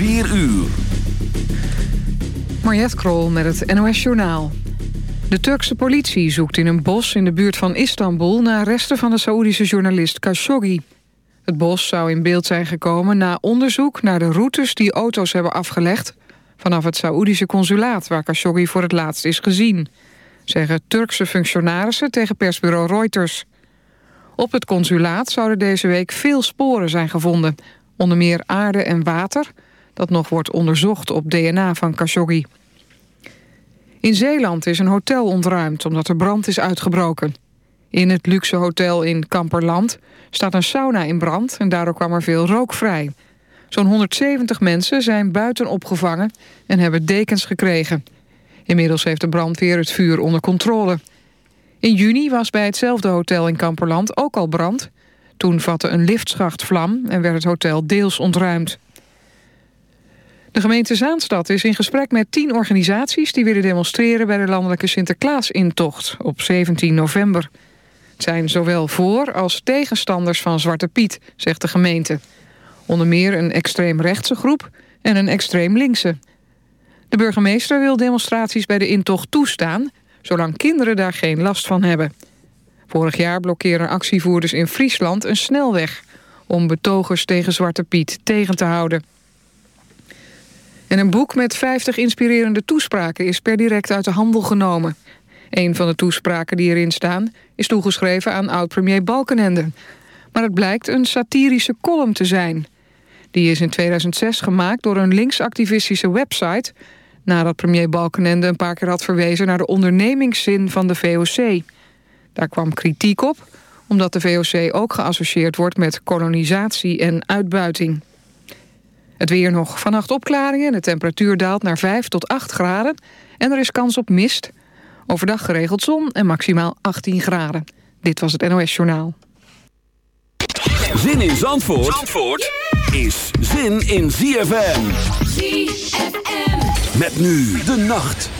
4 uur. Mariette Krol met het NOS Journaal. De Turkse politie zoekt in een bos in de buurt van Istanbul... naar resten van de Saoedische journalist Khashoggi. Het bos zou in beeld zijn gekomen na onderzoek naar de routes... die auto's hebben afgelegd vanaf het Saoedische consulaat... waar Khashoggi voor het laatst is gezien. Zeggen Turkse functionarissen tegen persbureau Reuters. Op het consulaat zouden deze week veel sporen zijn gevonden... onder meer aarde en water... dat nog wordt onderzocht op DNA van Khashoggi. In Zeeland is een hotel ontruimd omdat er brand is uitgebroken. In het luxe hotel in Kamperland staat een sauna in brand... en daardoor kwam er veel rook vrij. Zo'n 170 mensen zijn buiten opgevangen en hebben dekens gekregen. Inmiddels heeft de brandweer het vuur onder controle. In juni was bij hetzelfde hotel in Kamperland ook al brand. Toen vatte een liftschacht vlam en werd het hotel deels ontruimd. De gemeente Zaanstad is in gesprek met tien organisaties... die willen demonstreren bij de landelijke Sinterklaasintocht op 17 november. Het zijn zowel voor- als tegenstanders van Zwarte Piet, zegt de gemeente. Onder meer een extreemrechtse groep en een extreem linkse. De burgemeester wil demonstraties bij de intocht toestaan... zolang kinderen daar geen last van hebben. Vorig jaar blokkeerden actievoerders in Friesland een snelweg... om betogers tegen Zwarte Piet tegen te houden. En een boek met 50 inspirerende toespraken is per direct uit de handel genomen. Een van de toespraken die erin staan is toegeschreven aan oud-premier Balkenende. Maar het blijkt een satirische column te zijn. Die is in 2006 gemaakt door een linksactivistische website... nadat premier Balkenende een paar keer had verwezen... naar de ondernemingszin van de VOC. Daar kwam kritiek op, omdat de VOC ook geassocieerd wordt... met kolonisatie en uitbuiting. Het weer nog. Vannacht opklaringen. De temperatuur daalt naar 5 tot 8 graden. En er is kans op mist. Overdag geregeld zon en maximaal 18 graden. Dit was het NOS Journaal. Zin in Zandvoort, Zandvoort is zin in ZFM. ZFM. Met nu de nacht.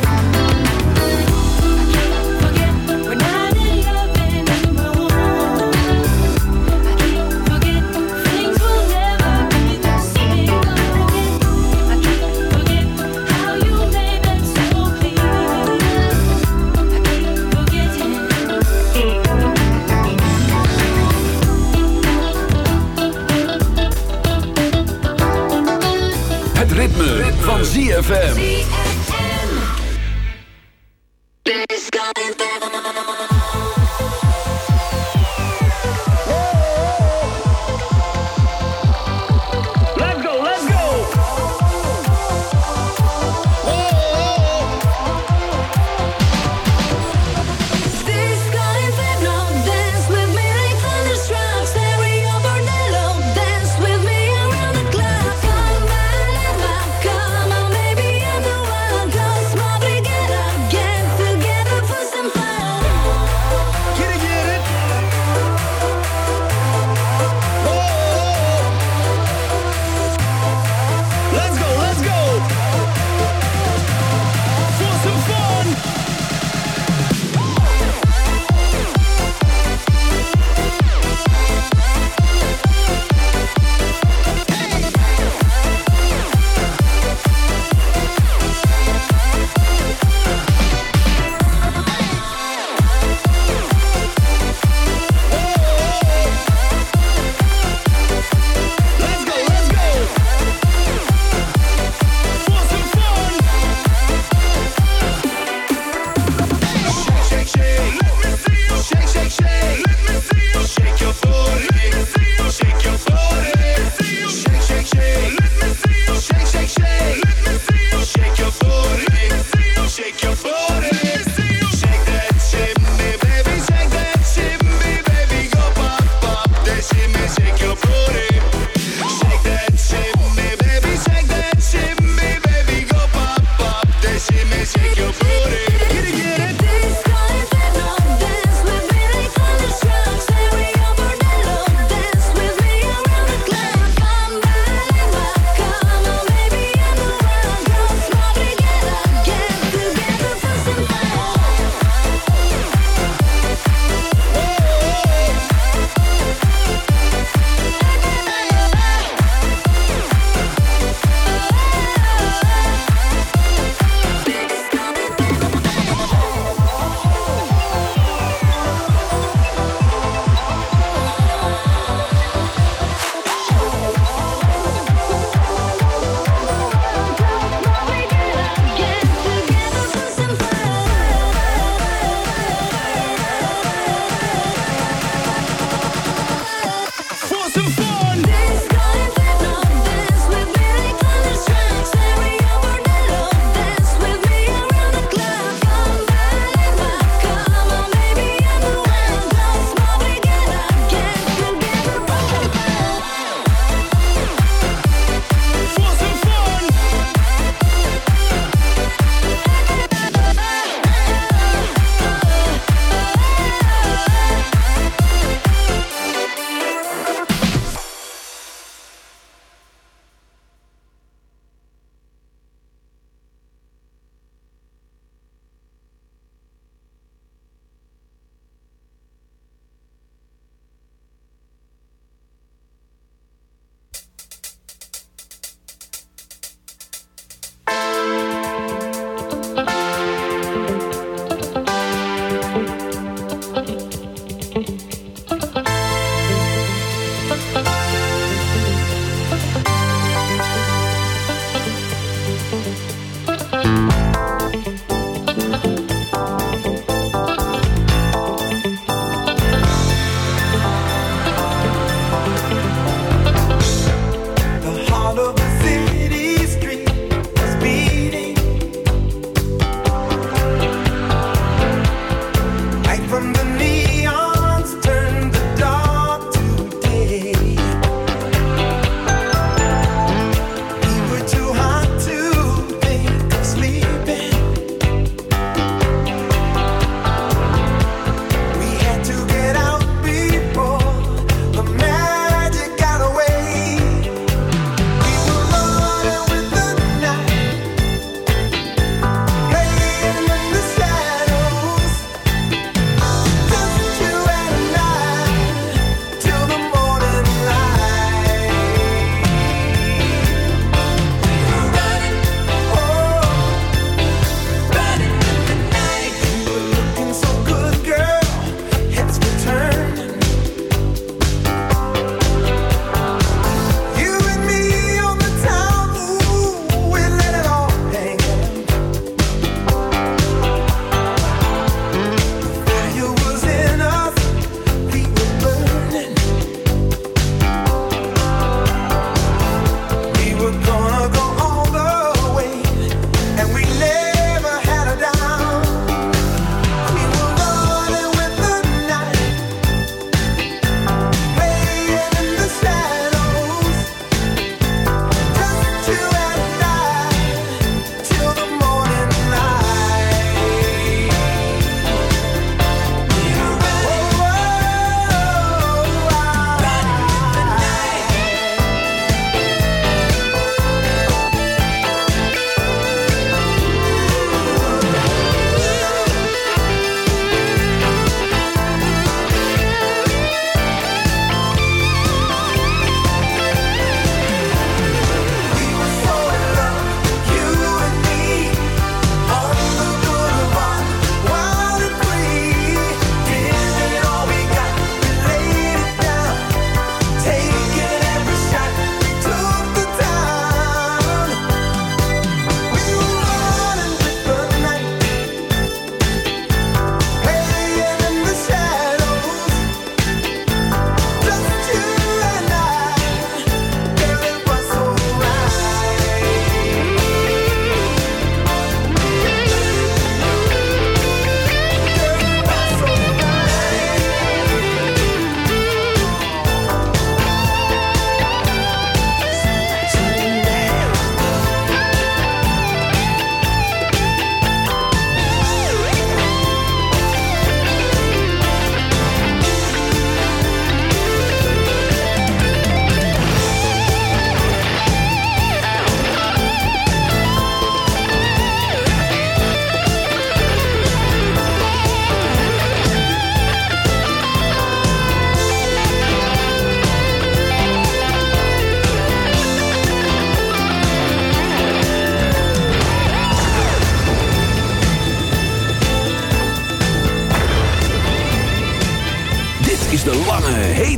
ZFM.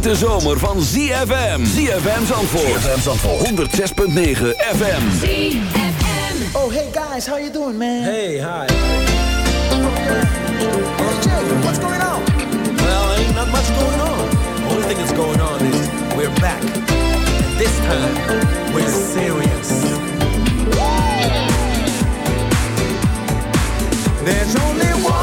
hete zomer van ZFM. ZFM Zandvoort. ZFM Zandvoort. 106.9 FM. ZFM. Oh, hey guys, how you doing, man? Hey, hi. Hey, Jay, what's going on? Well, ain't not much going on. The only thing that's going on is we're back. And this time, we're serious. There's only one.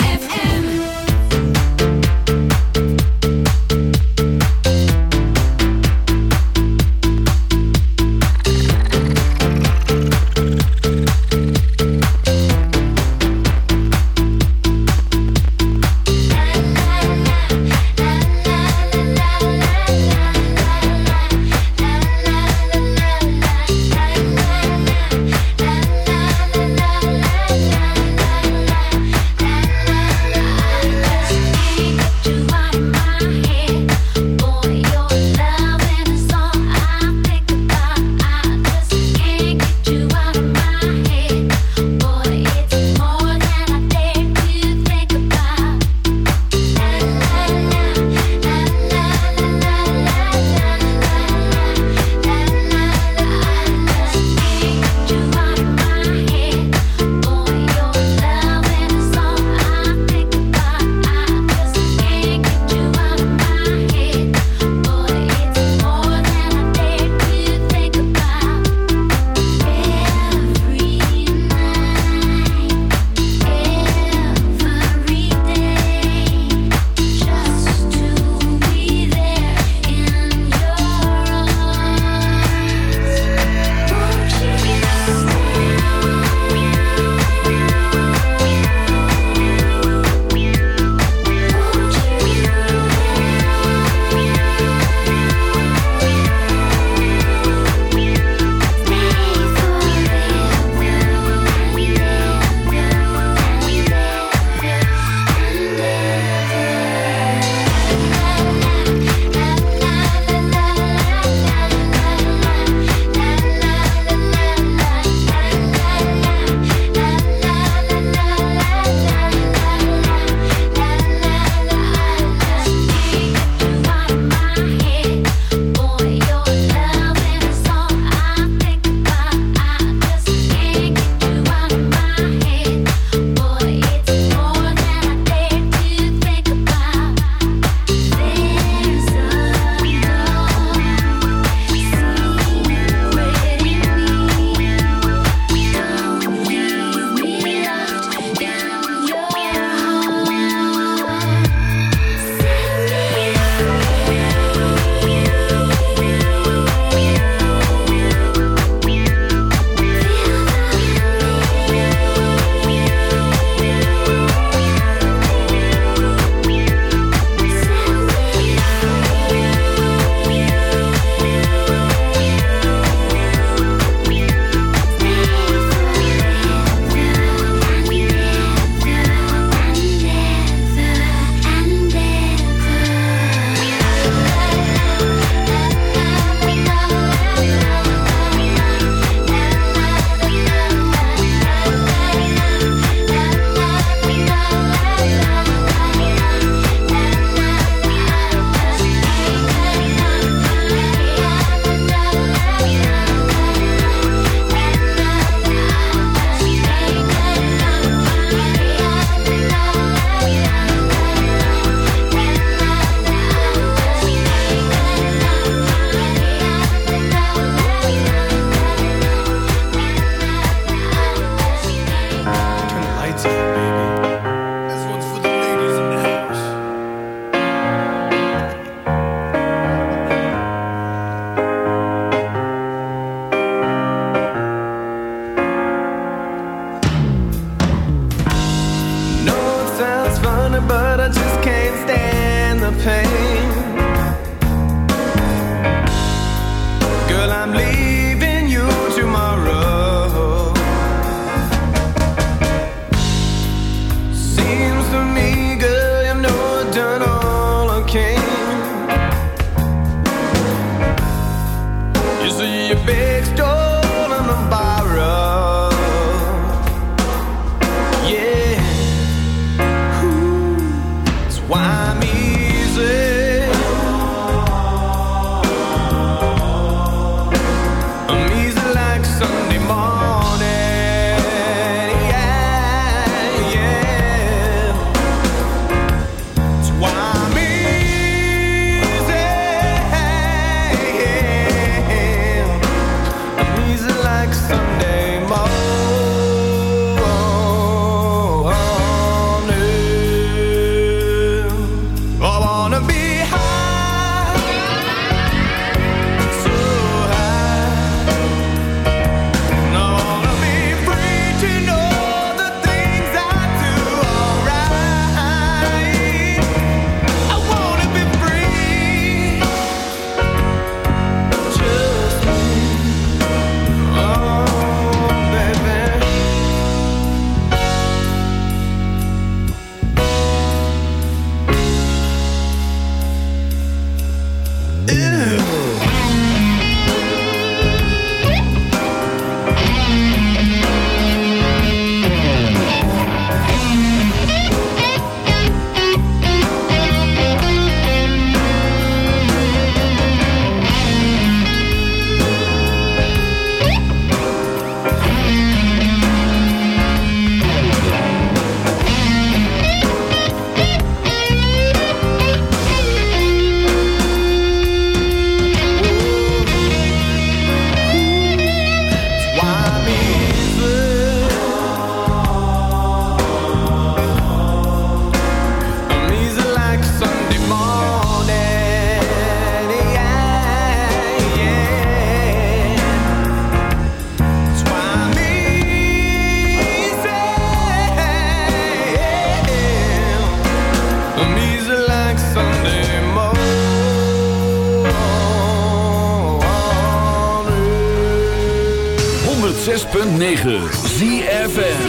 106.9 ZFM.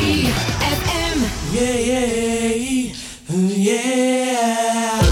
Yeah, yeah, yeah.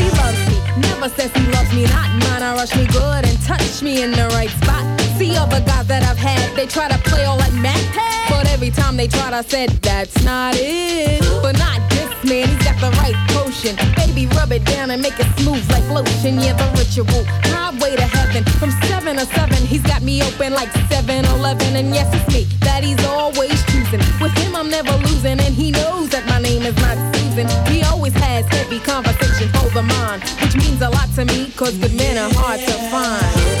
Never says he loves me not. Mine, I rush me good and touch me in the right spot. See other guys that I've had, they try to play all like Matt. But every time they tried, I said, that's not it. But not this man, he's got the right potion. Baby, rub it down and make it smooth like lotion. Yeah, the ritual, highway to heaven. From 7 to 7, he's got me open like 7 Eleven. And yes, it's me that he's always choosing. With him, I'm never losing. And he knows that my name is not Susan. He always has heavy conversation over mine, which means a lot to me, cause good men are hard to find.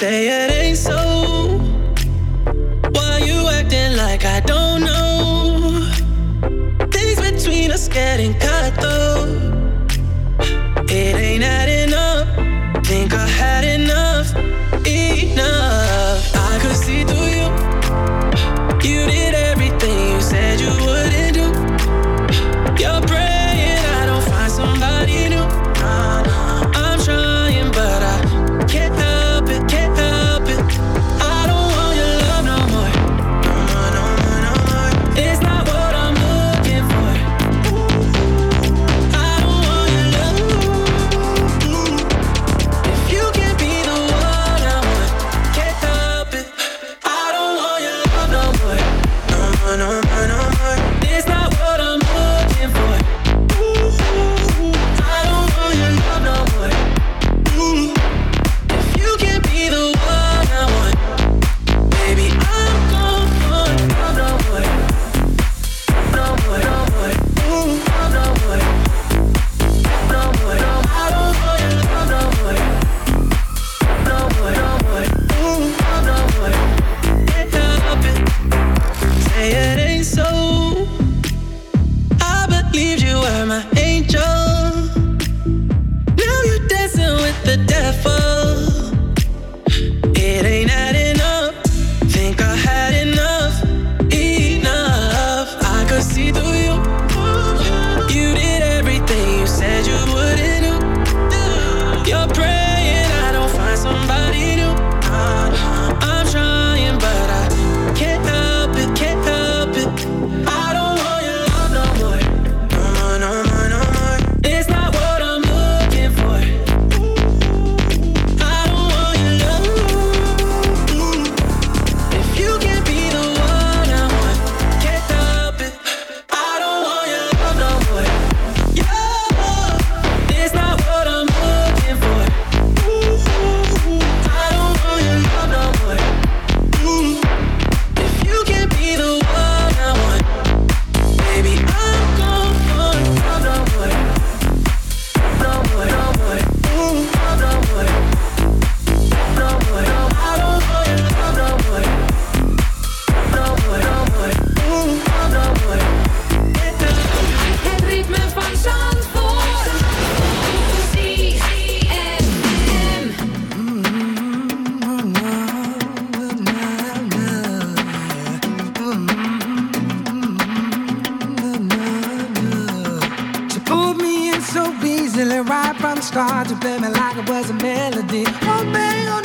Say it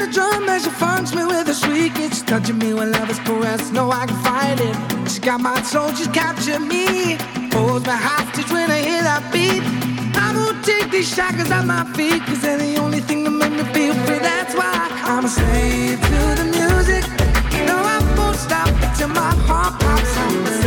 the drum as she funks me with a shriek. kiss, touching me when love is caressed. No, I can fight it. She got my soul, she's captured me. Holds me hostage when I hear that beat. I won't take these shackles off my feet, cause they're the only thing that make me feel free. That's why I'm a slave to the music. No, I won't stop until my heart pops.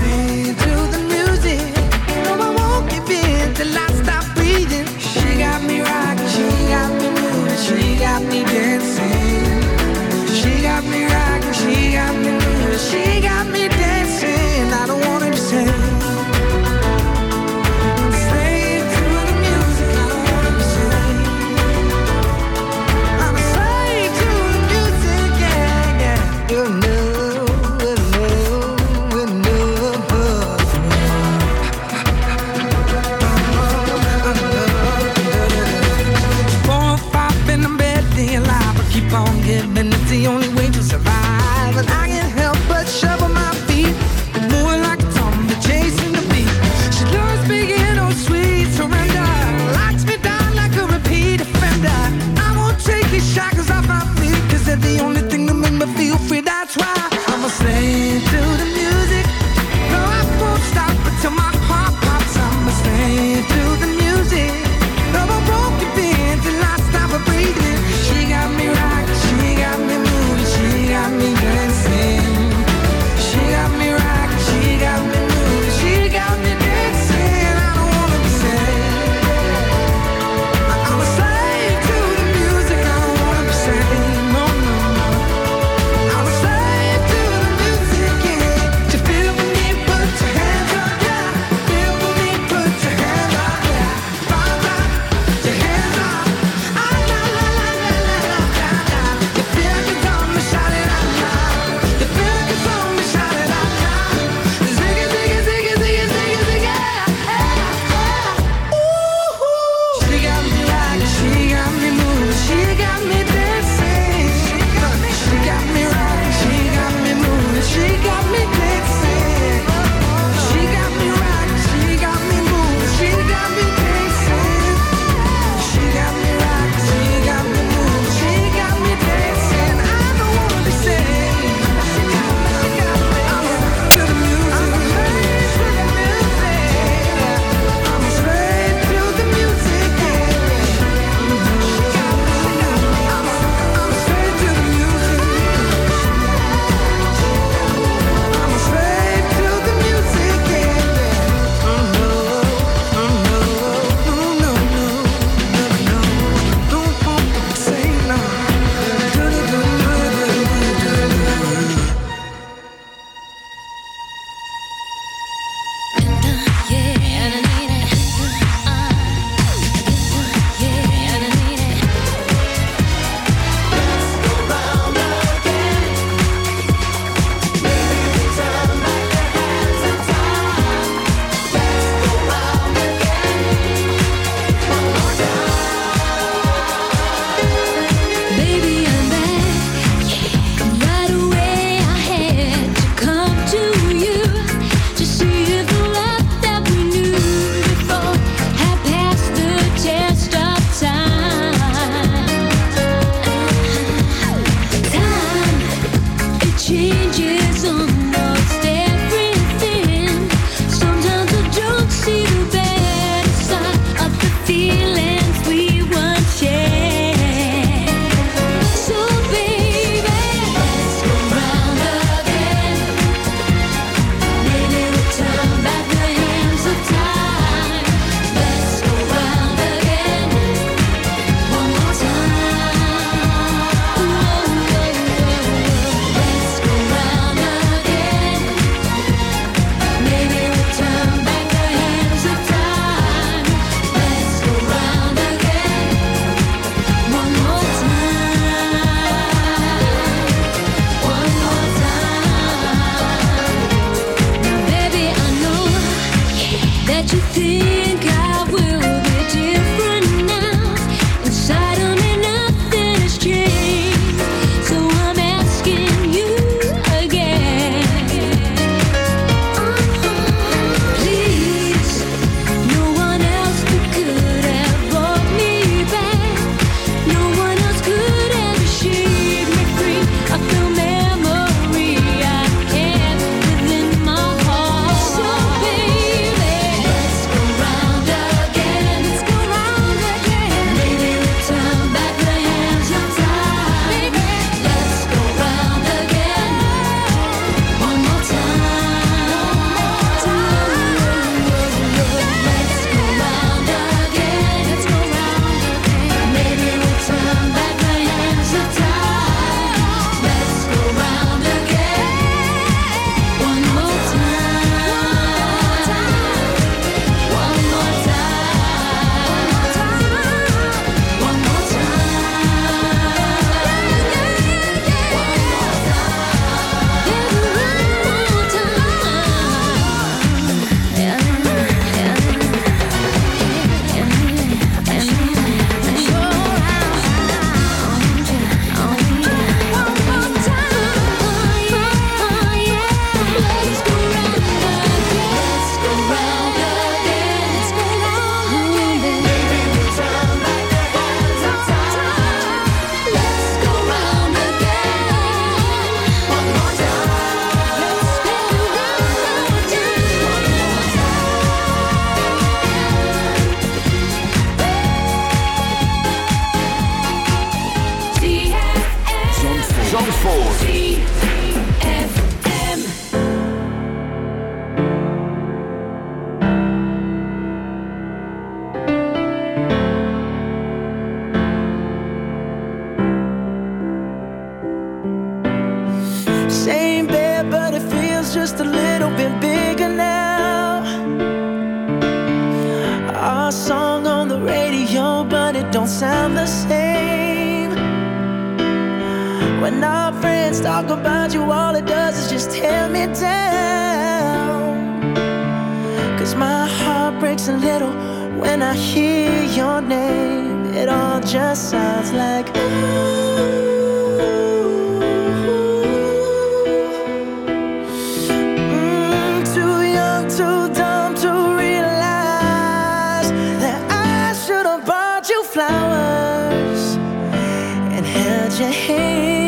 Held your hand.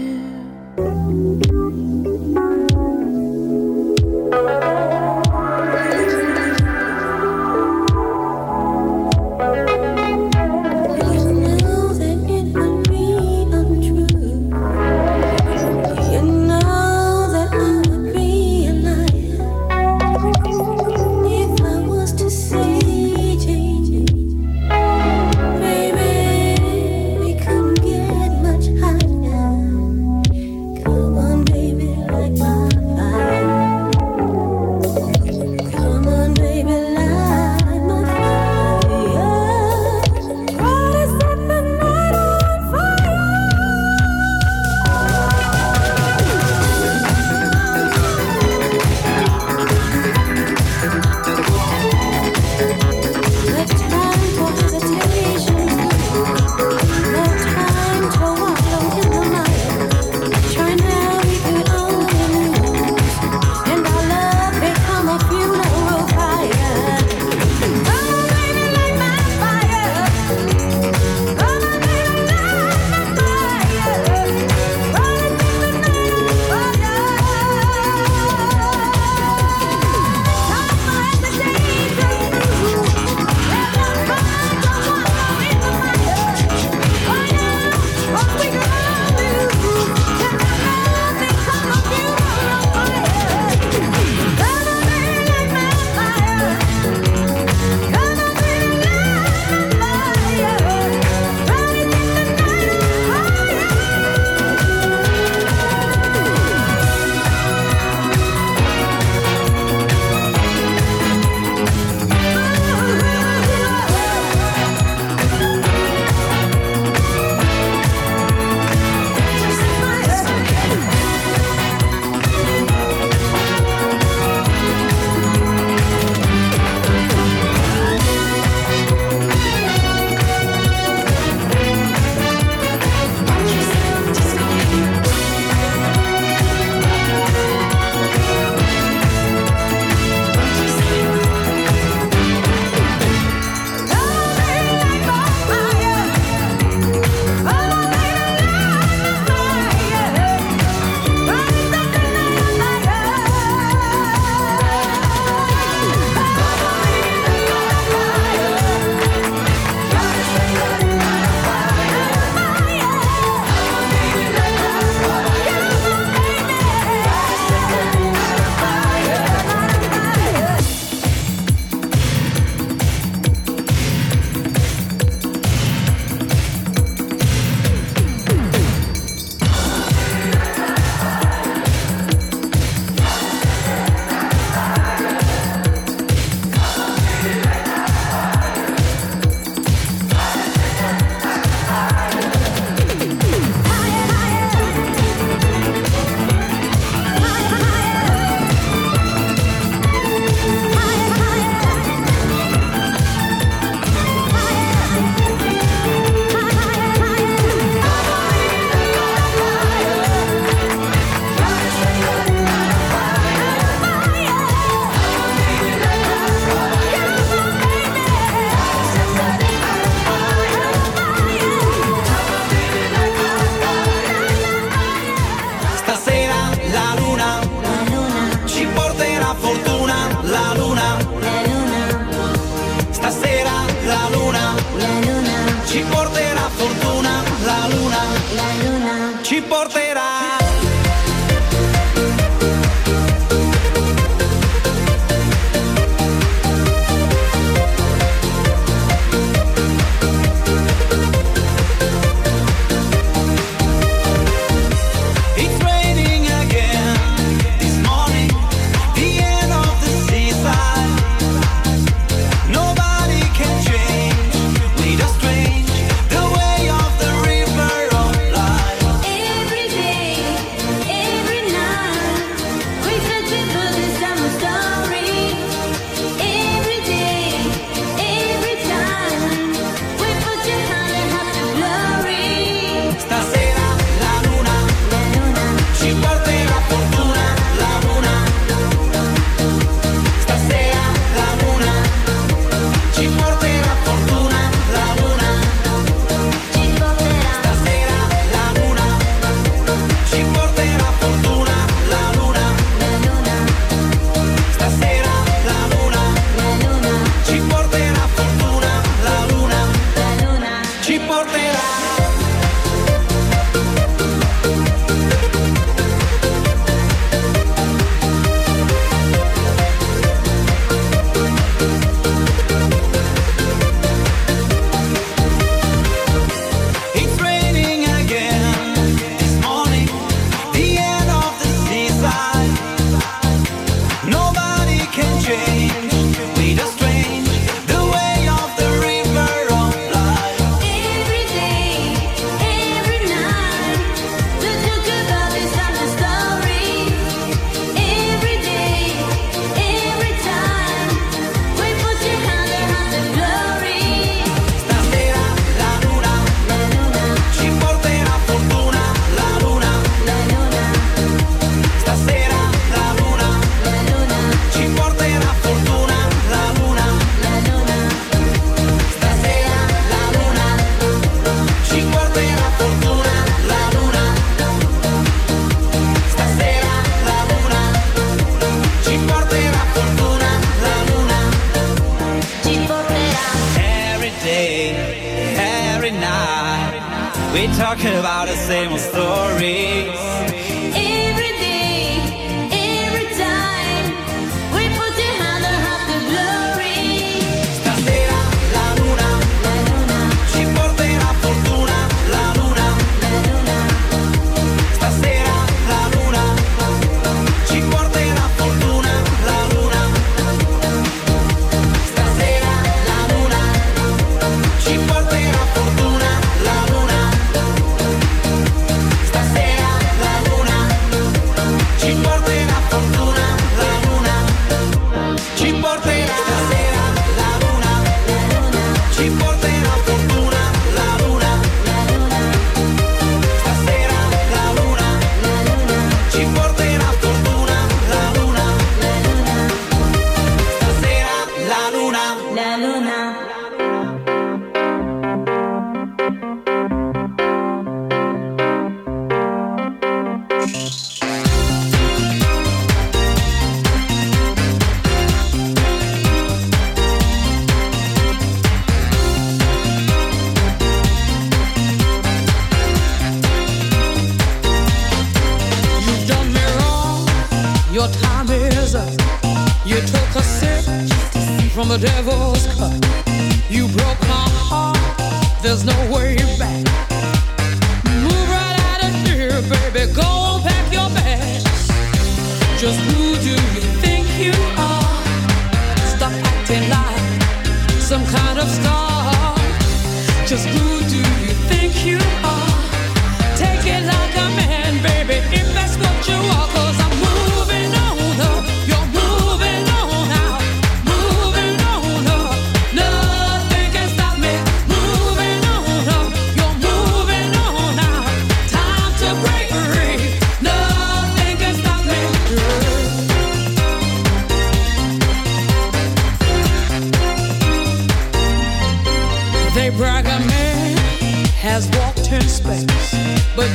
Baby, like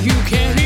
you can't